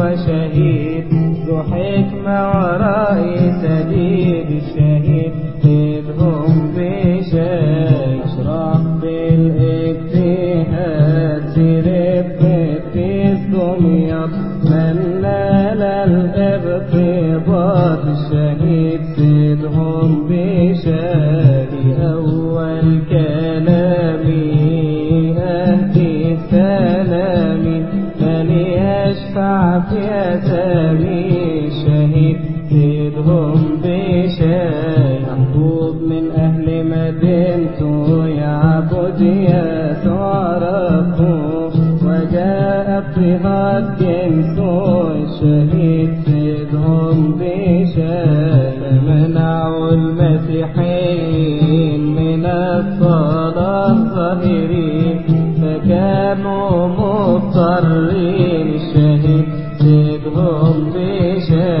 وشهيد ذو حكمة ورأي سديد. منعوا المسيحيين من. الصلاة فكانوا مضطرين. الشهيد زدهم بشاي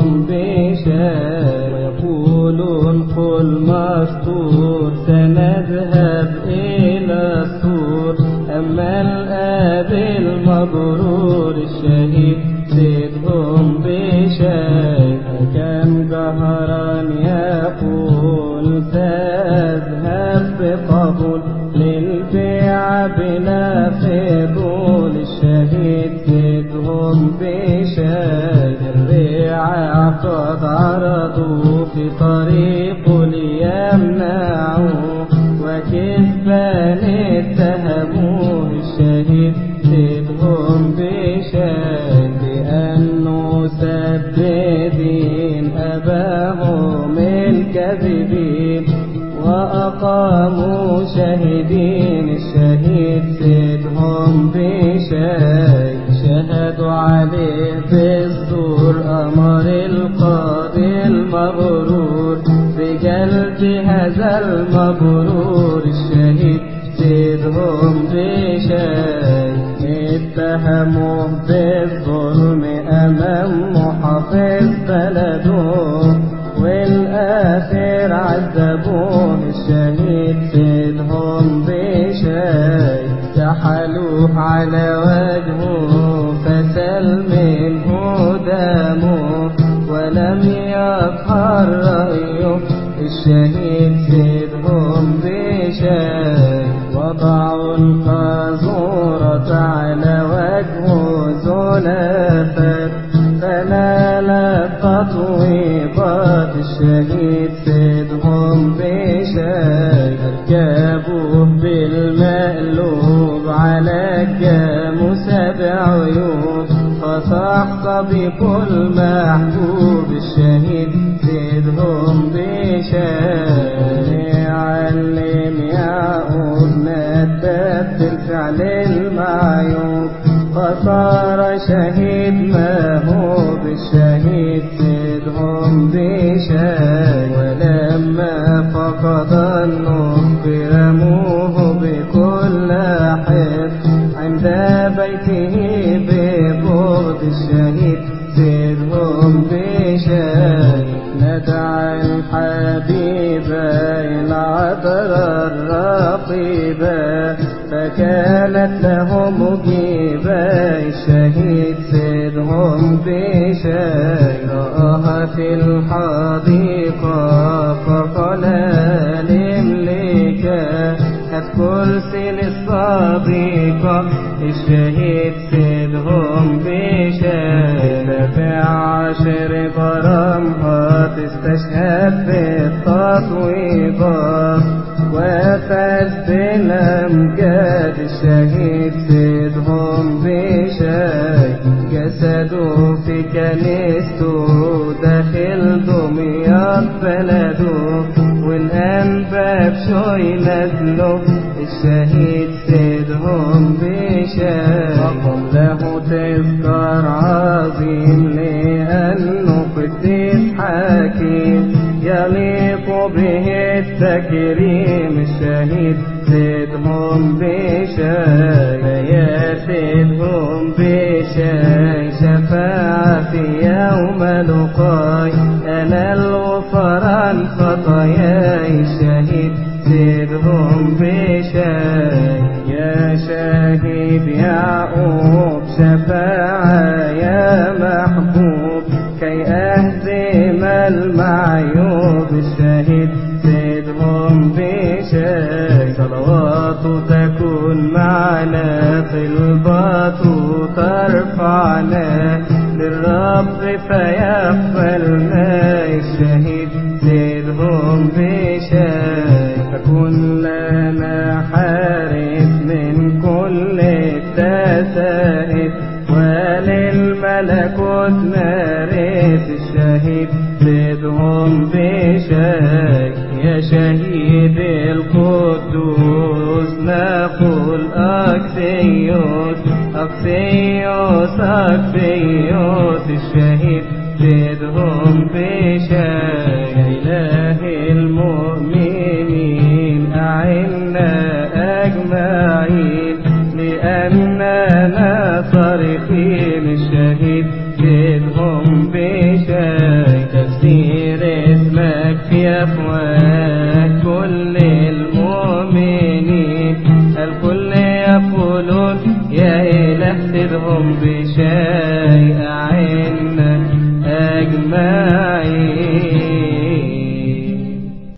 زدهم بشاي ويقولون قل مستور سنذهب إلى السور. أما الآب المبرور الشهيد زدهم بشاي فكان جهرا يقول سأذهب بقبول. للبيع بلا فضول الشهيد زدهم بشاي عرضوا في طريق ليمنعوا وكذبان اتهموه الشهيد زدهم بشاي بأنه سب دين أباهم الكذبين وأقاموا شاهدين الشهيد. زدهم بشاي الشهيد زدهم بشاي اتهموه بالظلم أمام محافظ بلده والآخر عذبوه الشهيد زدهم بشاي سحلوه على وجهه فسل منه دمه ولم يظهر رأيه الشهيد زدهم فصحص بكل محبوب الشهيد زدهم بشاي علم يعقوب ندت الفعل المعيوب فصار شهيد ما هو بالشهيد زدهم بشاي ولما فقد النطق رموه الشهيد زدهم بشاي رآها في الحديقة فقال هات كرسي للصديقة الشهيد سيدهم بشهادة في عشر غرامها تستشهد بالتطويبات وفاز بالأمجاد سيدهم كنيسته داخل دمياط بلده. والأنباب شوي نزلوا الشهيد سيدهم بشاي وقم له تذكار عظيم لأنه قديس حكيم. يليق به التكريم الشهيد زدهم بشاي يوم للرب فيقبلنا الشهيد زدهم بشاي فكن لنا حارس من كل التسائب وللملكوت نارس الشهيد زدهم بشاي يا شهيد القدوس نقول أكسيوس أكسيوس أكسيوس إله زدهم بشاي